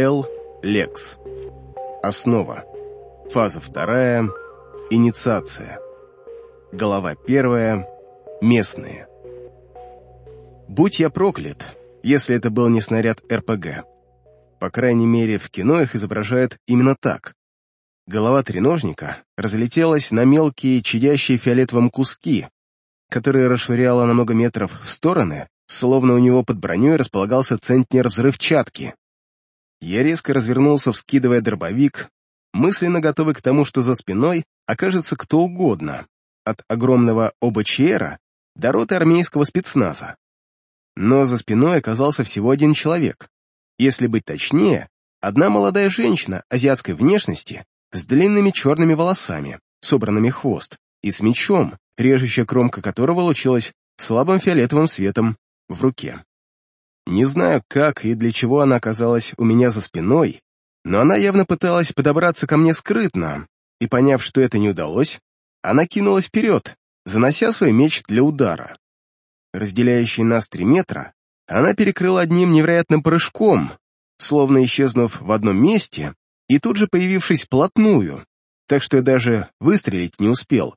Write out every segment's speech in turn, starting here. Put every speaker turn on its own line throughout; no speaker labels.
Л. Лекс. Основа. Фаза вторая. Инициация. Голова первая. Местные. Будь я проклят, если это был не снаряд РПГ. По крайней мере, в кино их изображают именно так. Голова треножника разлетелась на мелкие, чадящие фиолетовым куски, которые расшвыряло на много метров в стороны, словно у него под броней располагался центнер взрывчатки. Я резко развернулся, вскидывая дробовик, мысленно готовый к тому, что за спиной окажется кто угодно, от огромного ОБЧРа до роты армейского спецназа. Но за спиной оказался всего один человек. Если быть точнее, одна молодая женщина азиатской внешности с длинными черными волосами, собранными хвост, и с мечом, режущая кромка которого лучилась слабым фиолетовым светом в руке. Не знаю, как и для чего она оказалась у меня за спиной, но она явно пыталась подобраться ко мне скрытно, и, поняв, что это не удалось, она кинулась вперед, занося свой меч для удара. Разделяющие нас три метра, она перекрыла одним невероятным прыжком, словно исчезнув в одном месте и тут же появившись плотную, так что я даже выстрелить не успел.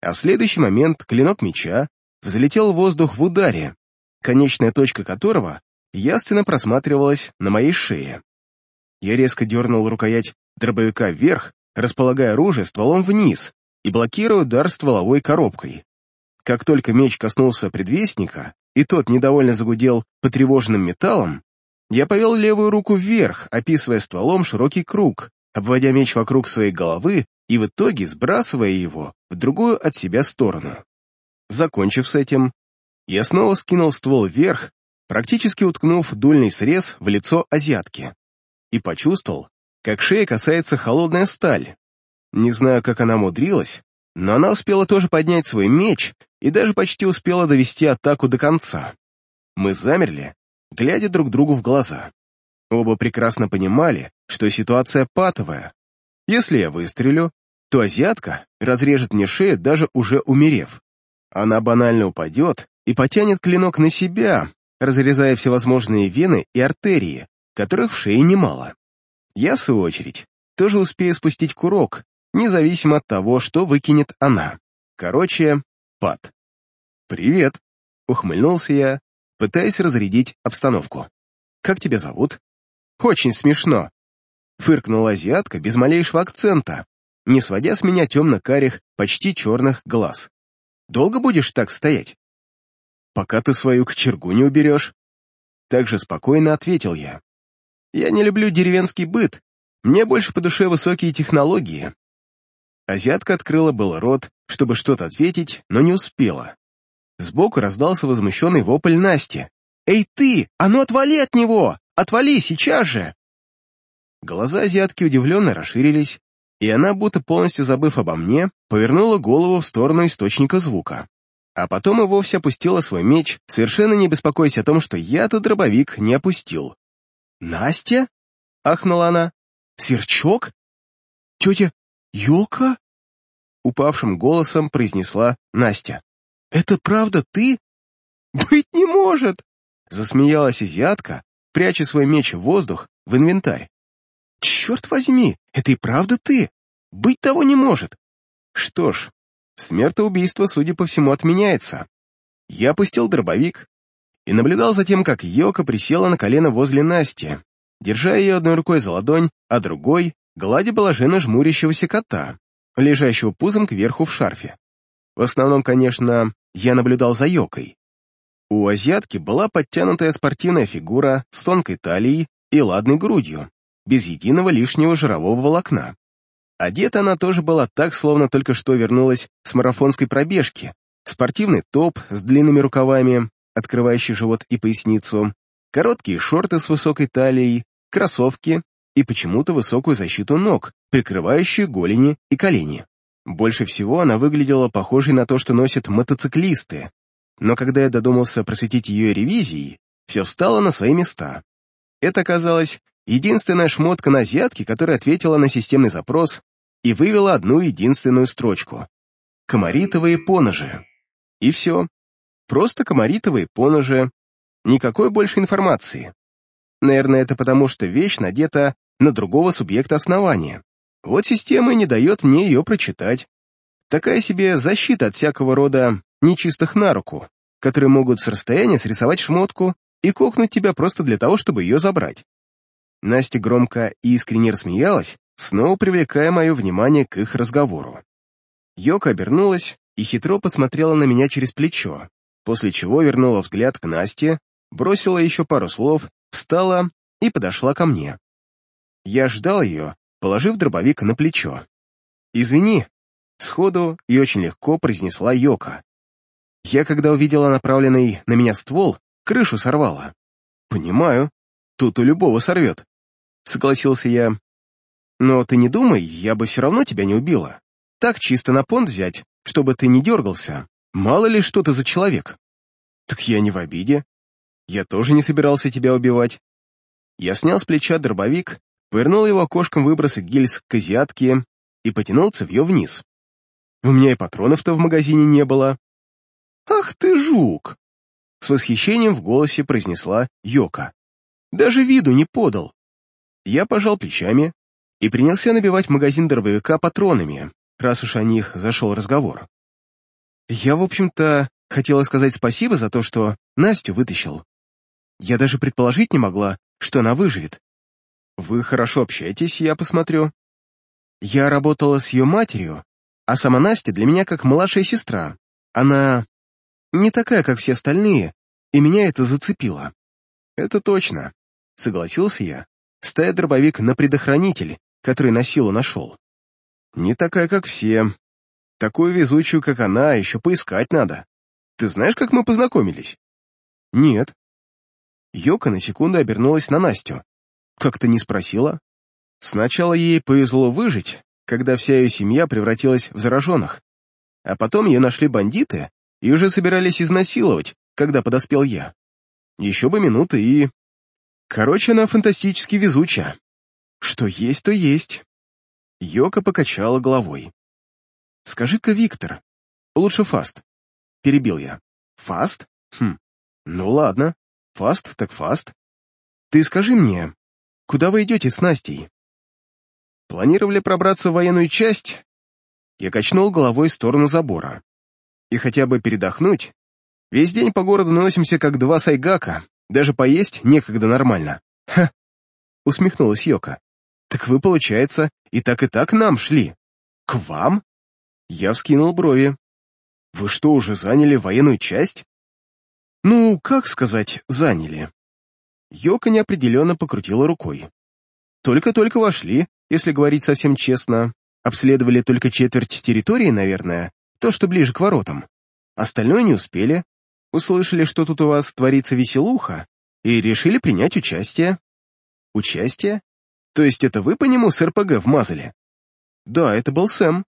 А в следующий момент клинок меча взлетел в воздух в ударе, конечная точка которого ясно просматривалась на моей шее. Я резко дернул рукоять дробовика вверх, располагая оружие стволом вниз и блокируя удар стволовой коробкой. Как только меч коснулся предвестника, и тот недовольно загудел потревоженным металлом, я повел левую руку вверх, описывая стволом широкий круг, обводя меч вокруг своей головы и в итоге сбрасывая его в другую от себя сторону. Закончив с этим, я снова скинул ствол вверх, практически уткнув дульный срез в лицо азиатки, и почувствовал, как шея касается холодная сталь. Не знаю, как она мудрилась, но она успела тоже поднять свой меч и даже почти успела довести атаку до конца. Мы замерли, глядя друг другу в глаза. Оба прекрасно понимали, что ситуация патовая. Если я выстрелю, то азиатка разрежет мне шею, даже уже умерев. Она банально упадет и потянет клинок на себя, разрезая всевозможные вены и артерии, которых в шее немало. Я, в свою очередь, тоже успею спустить курок, независимо от того, что выкинет она. Короче, пад. «Привет», — ухмыльнулся я, пытаясь разрядить обстановку. «Как тебя зовут?» «Очень смешно», — фыркнула азиатка без малейшего акцента, не сводя с меня темно-карих, почти черных глаз. «Долго будешь так стоять?» «Пока ты свою кочергу не уберешь». Так же спокойно ответил я. «Я не люблю деревенский быт, мне больше по душе высокие технологии, Азиатка открыла был рот, чтобы что-то ответить, но не успела. Сбоку раздался возмущенный вопль Насти. «Эй ты! А ну отвали от него! Отвали сейчас же!» Глаза азиатки удивленно расширились, и она, будто полностью забыв обо мне, повернула голову в сторону источника звука. А потом и вовсе опустила свой меч, совершенно не беспокоясь о том, что я-то дробовик не опустил. «Настя?» — ахнула она. «Сверчок? Тетя, «Ёлка?» — упавшим голосом произнесла Настя. «Это правда ты?» «Быть не может!» — засмеялась азиатка, пряча свой меч в воздух в инвентарь. «Черт возьми, это и правда ты! Быть того не может!» Что ж, смертоубийство, судя по всему, отменяется. Я опустил дробовик и наблюдал за тем, как Йока присела на колено возле Насти, держа ее одной рукой за ладонь, а другой гладя блаженно жмурящегося кота, лежащего пузом кверху в шарфе. В основном, конечно, я наблюдал за Йокой. У азиатки была подтянутая спортивная фигура с тонкой талией и ладной грудью, без единого лишнего жирового волокна. Одета она тоже была так, словно только что вернулась с марафонской пробежки. Спортивный топ с длинными рукавами, открывающий живот и поясницу, короткие шорты с высокой талией, кроссовки и почему-то высокую защиту ног, прикрывающую голени и колени. Больше всего она выглядела похожей на то, что носят мотоциклисты. Но когда я додумался просветить ее ревизией, все встало на свои места. Это оказалась единственная шмотка на азиатке, которая ответила на системный запрос и вывела одну единственную строчку. Комаритовые поножи. И все. Просто комаритовые поножи. Никакой больше информации. Наверное, это потому, что вещь надета на другого субъекта основания. Вот система и не дает мне ее прочитать. Такая себе защита от всякого рода нечистых на руку, которые могут с расстояния срисовать шмотку и кокнуть тебя просто для того, чтобы ее забрать. Настя громко и искренне рассмеялась, снова привлекая мое внимание к их разговору. Йока обернулась и хитро посмотрела на меня через плечо, после чего вернула взгляд к Насте, бросила еще пару слов, встала и подошла ко мне. Я ждал ее, положив дробовик на плечо. «Извини», — сходу и очень легко произнесла Йока. Я, когда увидела направленный на меня ствол, крышу сорвала. «Понимаю, тут у любого сорвет», — согласился я. «Но ты не думай, я бы все равно тебя не убила. Так чисто на понт взять, чтобы ты не дергался. Мало ли, что ты за человек». «Так я не в обиде. Я тоже не собирался тебя убивать». Я снял с плеча дробовик, повернул его окошком выброса гильз к азиатке и потянул цевье вниз. У меня и патронов-то в магазине не было. «Ах ты жук!» С восхищением в голосе произнесла Йока. «Даже виду не подал». Я пожал плечами и принялся набивать магазин дробовика патронами, раз уж о них зашел разговор. Я, в общем-то, хотела сказать спасибо за то, что Настю вытащил. Я даже предположить не могла, что она выживет. Вы хорошо общаетесь, я посмотрю. Я работала с ее матерью, а сама Настя для меня как младшая сестра. Она не такая, как все остальные, и меня это зацепило. Это точно, согласился я, ставя дробовик на предохранитель, который на силу нашел. Не такая, как все. Такую везучую, как она, еще поискать надо. Ты знаешь, как мы познакомились? Нет. Йока на секунду обернулась на Настю. Как-то не спросила. Сначала ей повезло выжить, когда вся ее семья превратилась в зараженных. А потом ее нашли бандиты и уже собирались изнасиловать, когда подоспел я. Еще бы минуты и... Короче, она фантастически везучая. Что есть, то есть. Йока покачала головой. «Скажи-ка, Виктор, лучше фаст», — перебил я. «Фаст? Хм, ну ладно, фаст так фаст. Ты скажи мне, куда вы идете с Настей?» Планировали пробраться в военную часть? Я качнул головой в сторону забора и хотя бы передохнуть. Весь день по городу носимся, как два сайгака, даже поесть некогда нормально. Ха! Усмехнулась Йока. Так вы, получается, и так и так нам шли. К вам? Я вскинул брови. Вы что, уже заняли военную часть? Ну, как сказать, заняли. Йока неопределенно покрутила рукой. Только-только вошли, если говорить совсем честно. Обследовали только четверть территории, наверное, то, что ближе к воротам. Остальное не успели, услышали, что тут у вас творится веселуха, и решили принять участие. Участие? То есть это вы по нему с РПГ вмазали? Да, это был Сэм.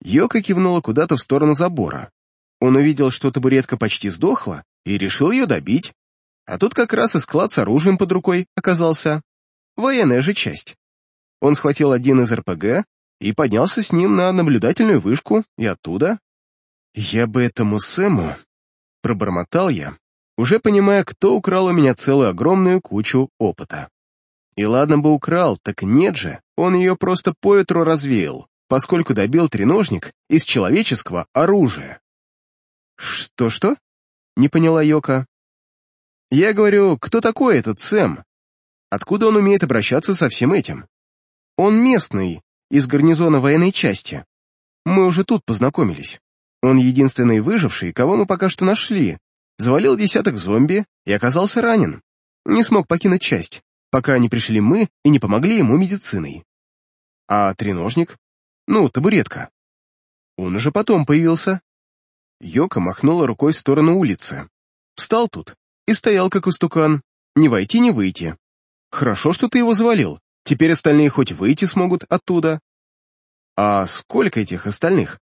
Йока кивнула куда-то в сторону забора. Он увидел, что табуретка почти сдохла, и решил ее добить. А тут как раз и склад с оружием под рукой оказался. Военная же часть. Он схватил один из РПГ и поднялся с ним на наблюдательную вышку, и оттуда... «Я бы этому Сэму...» — пробормотал я, уже понимая, кто украл у меня целую огромную кучу опыта. И ладно бы украл, так нет же, он ее просто по ветру развеял, поскольку добил треножник из человеческого оружия. «Что-что?» — не поняла Йока. «Я говорю, кто такой этот Сэм? Откуда он умеет обращаться со всем этим? Он местный, из гарнизона военной части. Мы уже тут познакомились. Он единственный выживший, кого мы пока что нашли. Завалил десяток зомби и оказался ранен. Не смог покинуть часть, пока не пришли мы и не помогли ему медициной. А треножник? Ну, табуретка. Он уже потом появился. Йока махнула рукой в сторону улицы. Встал тут и стоял как устукан. Не войти, не выйти. Хорошо, что ты его завалил. Теперь остальные хоть выйти смогут оттуда. А сколько этих остальных?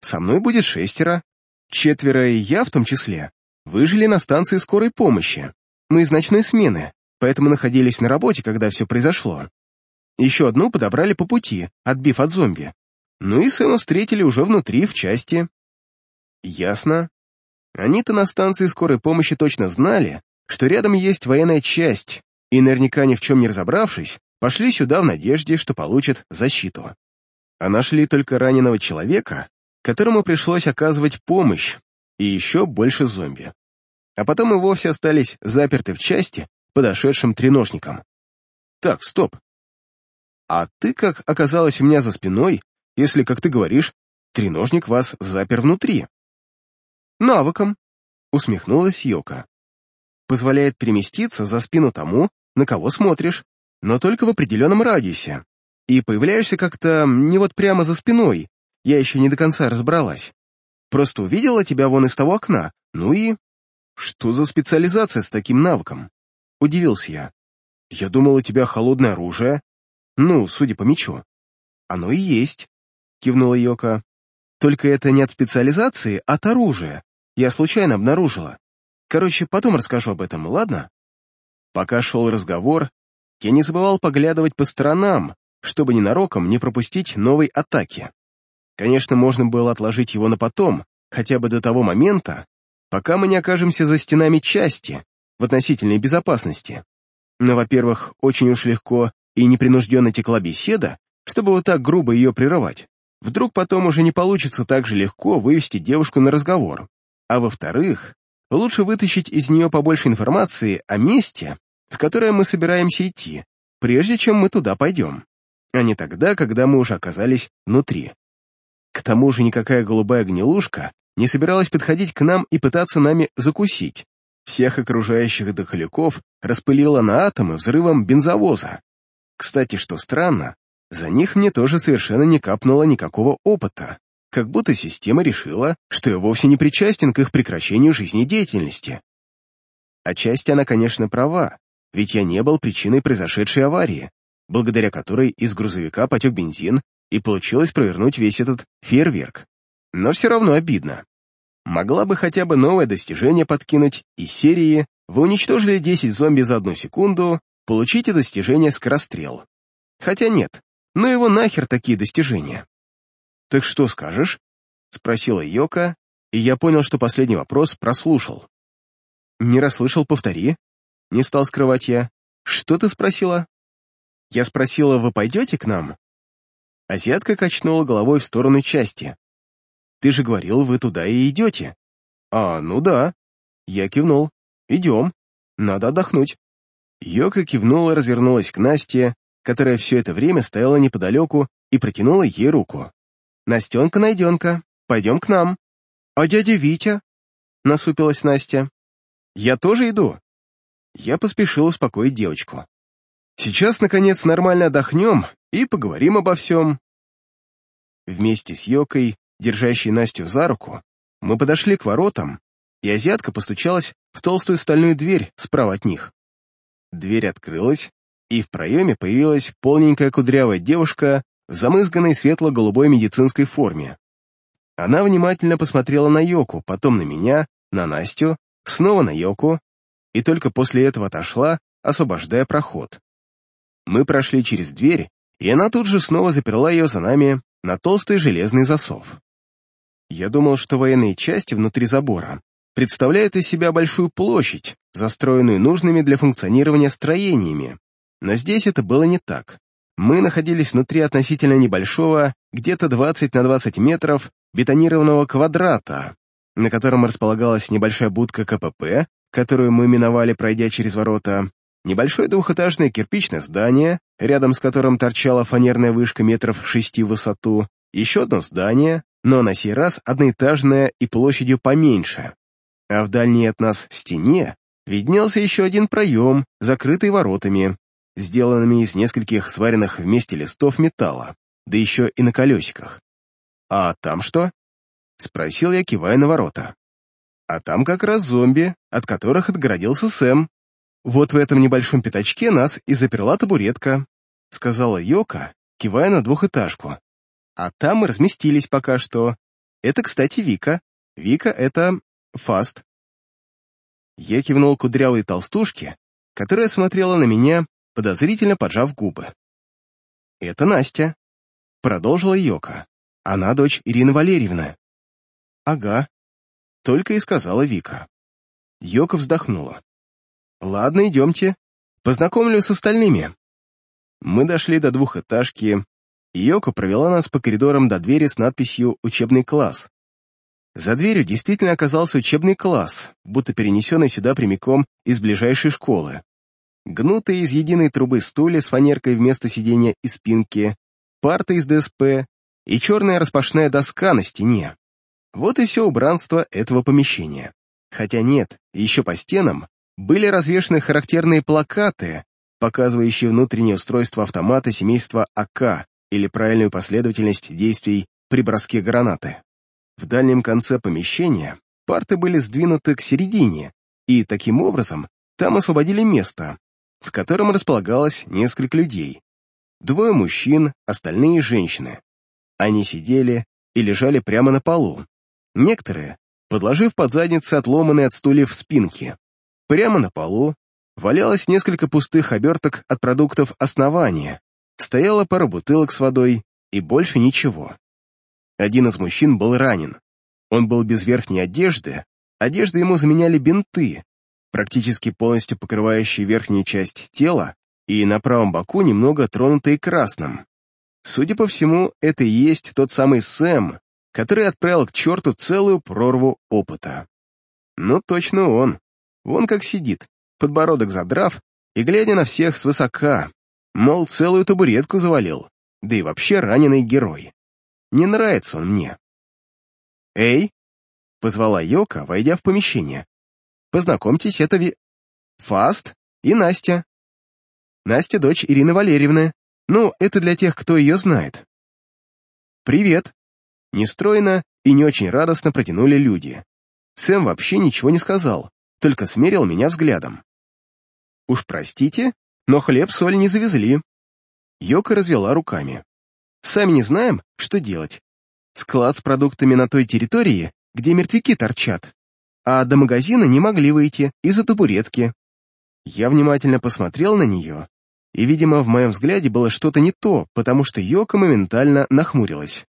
Со мной будет шестеро. Четверо и я в том числе. Выжили на станции скорой помощи. Мы из ночной смены, поэтому находились на работе, когда все произошло. Еще одну подобрали по пути, отбив от зомби. Ну и Сэма встретили уже внутри, в части. Ясно. Они-то на станции скорой помощи точно знали, что рядом есть военная часть, и наверняка ни в чем не разобравшись, пошли сюда в надежде, что получат защиту. А нашли только раненого человека, которому пришлось оказывать помощь, и еще больше зомби. А потом и вовсе остались заперты в части подошедшим треножником. Так, стоп. А ты как оказалась у меня за спиной, если, как ты говоришь, треножник вас запер внутри? Навыком, усмехнулась Йока. Позволяет переместиться за спину тому, на кого смотришь, но только в определенном радиусе. И появляешься как-то не вот прямо за спиной, я еще не до конца разобралась. Просто увидела тебя вон из того окна, ну и... Что за специализация с таким навыком? Удивился я. Я думал, у тебя холодное оружие. Ну, судя по мечу. Оно и есть, кивнула Йока. Только это не от специализации, а от оружия. Я случайно обнаружила. Короче, потом расскажу об этом, ладно? Пока шел разговор, я не забывал поглядывать по сторонам, чтобы ненароком не пропустить новой атаки. Конечно, можно было отложить его на потом, хотя бы до того момента, пока мы не окажемся за стенами части, в относительной безопасности. Но, во-первых, очень уж легко и непринужденно текла беседа, чтобы вот так грубо ее прерывать. Вдруг потом уже не получится так же легко вывести девушку на разговор. А во-вторых, лучше вытащить из нее побольше информации о месте, в которое мы собираемся идти, прежде чем мы туда пойдем, а не тогда, когда мы уже оказались внутри. К тому же никакая голубая гнилушка не собиралась подходить к нам и пытаться нами закусить. Всех окружающих дохляков распылило на атомы взрывом бензовоза. Кстати, что странно, за них мне тоже совершенно не капнуло никакого опыта, как будто система решила, что я вовсе не причастен к их прекращению жизнедеятельности. Отчасти она, конечно, права, ведь я не был причиной произошедшей аварии, благодаря которой из грузовика потек бензин и получилось провернуть весь этот фейерверк. Но все равно обидно. Могла бы хотя бы новое достижение подкинуть из серии «Вы уничтожили 10 зомби за одну секунду, получите достижение скорострел». Хотя нет, но его нахер такие достижения. «Так что скажешь?» — спросила Йока, и я понял, что последний вопрос прослушал. «Не расслышал, повтори». Не стал скрывать я. «Что ты спросила?» Я спросила, вы пойдете к нам? Азиатка качнула головой в сторону части. «Ты же говорил, вы туда и идете». «А, ну да». Я кивнул. «Идем. Надо отдохнуть». Йока кивнула развернулась к Насте, которая все это время стояла неподалеку и протянула ей руку. «Настенка-найденка, пойдем к нам». «А дядя Витя?» — насупилась Настя. «Я тоже иду». Я поспешил успокоить девочку. «Сейчас, наконец, нормально отдохнем и поговорим обо всем». Вместе с Йокой, держащей Настю за руку, мы подошли к воротам, и азиатка постучалась в толстую стальную дверь справа от них. Дверь открылась, и в проеме появилась полненькая кудрявая девушка в замызганной светло-голубой медицинской форме. Она внимательно посмотрела на Йоку, потом на меня, на Настю, снова на Йоку, и только после этого отошла, освобождая проход. Мы прошли через дверь, и она тут же снова заперла ее за нами на толстый железный засов. Я думал, что военные части внутри забора представляют из себя большую площадь, застроенную нужными для функционирования строениями, но здесь это было не так. Мы находились внутри относительно небольшого, где-то 20 на 20 метров, бетонированного квадрата, на котором располагалась небольшая будка КПП, которую мы миновали, пройдя через ворота, небольшое двухэтажное кирпичное здание, рядом с которым торчала фанерная вышка метров шести в высоту, еще одно здание, но на сей раз одноэтажное и площадью поменьше. А в дальней от нас стене виднелся еще один проем, закрытый воротами, сделанными из нескольких сваренных вместе листов металла, да еще и на колесиках. «А там что?» — спросил я, кивая на ворота. «А там как раз зомби, от которых отгородился Сэм. Вот в этом небольшом пятачке нас и заперла табуретка», — сказала Йока, кивая на двухэтажку. «А там мы разместились пока что. Это, кстати, Вика. Вика — это Фаст». Я кивнул кудрявой толстушке, которая смотрела на меня подозрительно поджав губы. «Это Настя», — продолжила Йока. «Она дочь Ирины Валерьевны». «Ага», — только и сказала Вика. Йока вздохнула. «Ладно, идемте. Познакомлю с остальными». Мы дошли до двухэтажки, Йоко провела нас по коридорам до двери с надписью «Учебный класс». За дверью действительно оказался учебный класс, будто перенесенный сюда прямиком из ближайшей школы. Гнутые из единой трубы стулья с фанеркой вместо сидения и спинки, парта из ДСП и черная распашная доска на стене. Вот и все убранство этого помещения. Хотя нет, еще по стенам были развешаны характерные плакаты, показывающие внутреннее устройство автомата семейства АК или правильную последовательность действий при броске гранаты. В дальнем конце помещения парты были сдвинуты к середине, и таким образом там освободили место, в котором располагалось несколько людей. Двое мужчин, остальные женщины. Они сидели и лежали прямо на полу. Некоторые, подложив под задницы отломанные от стульев спинки. Прямо на полу валялось несколько пустых оберток от продуктов основания, стояла пара бутылок с водой и больше ничего. Один из мужчин был ранен. Он был без верхней одежды, одежды ему заменяли бинты, практически полностью покрывающие верхнюю часть тела и на правом боку немного тронутые красным. Судя по всему, это и есть тот самый Сэм, который отправил к черту целую прорву опыта. Ну, точно он. Вон как сидит, подбородок задрав и глядя на всех свысока, мол, целую табуретку завалил, да и вообще раненый герой. Не нравится он мне. «Эй!» — позвала Йока, войдя в помещение. «Познакомьтесь, это Ви... Фаст и Настя. Настя — дочь Ирины Валерьевны. Ну, это для тех, кто ее знает». «Привет!» Нестройно и не очень радостно протянули люди. Сэм вообще ничего не сказал, только смерил меня взглядом. «Уж простите, но хлеб-соль не завезли». Йока развела руками. Сами не знаем, что делать. Склад с продуктами на той территории, где мертвяки торчат. А до магазина не могли выйти из-за табуретки. Я внимательно посмотрел на нее, и, видимо, в моем взгляде было что-то не то, потому что Йока моментально нахмурилась.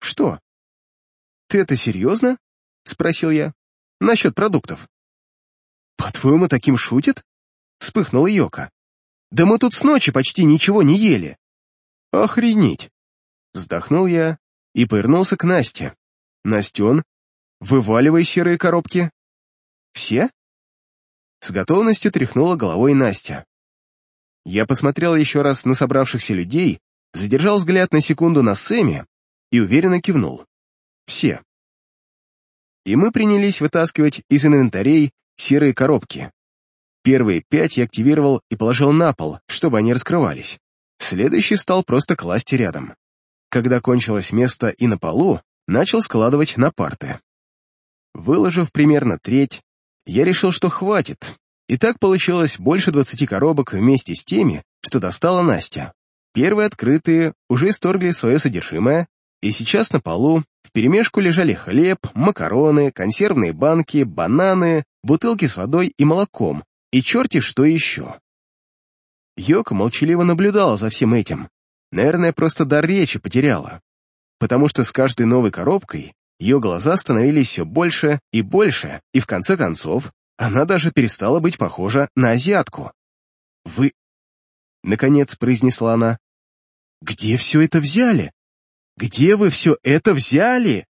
«Что?» «Ты это серьезно?» — спросил я. «Насчет продуктов». «По-твоему, таким шутит?» — вспыхнула Йока. «Да мы тут с ночи почти ничего не ели. «Охренеть!» Вздохнул я и повернулся к Насте. «Настен, вываливай серые коробки». «Все?» С готовностью тряхнула головой Настя. Я посмотрел еще раз на собравшихся людей, задержал взгляд на секунду на Сэме и уверенно кивнул. «Все». И мы принялись вытаскивать из инвентарей серые коробки. Первые пять я активировал и положил на пол, чтобы они раскрывались. Следующий стал просто класть рядом. Когда кончилось место и на полу, начал складывать на парты. Выложив примерно треть, я решил, что хватит, и так получилось больше двадцати коробок вместе с теми, что достала Настя. Первые открытые уже исторгли свое содержимое, и сейчас на полу вперемешку лежали хлеб, макароны, консервные банки, бананы, бутылки с водой и молоком, и черти что еще. Йока молчаливо наблюдала за всем этим. Наверное, просто дар речи потеряла. Потому что с каждой новой коробкой ее глаза становились все больше и больше, и в конце концов она даже перестала быть похожа на азиатку. «Вы...» — наконец произнесла она. «Где все это взяли? Где вы все это взяли?»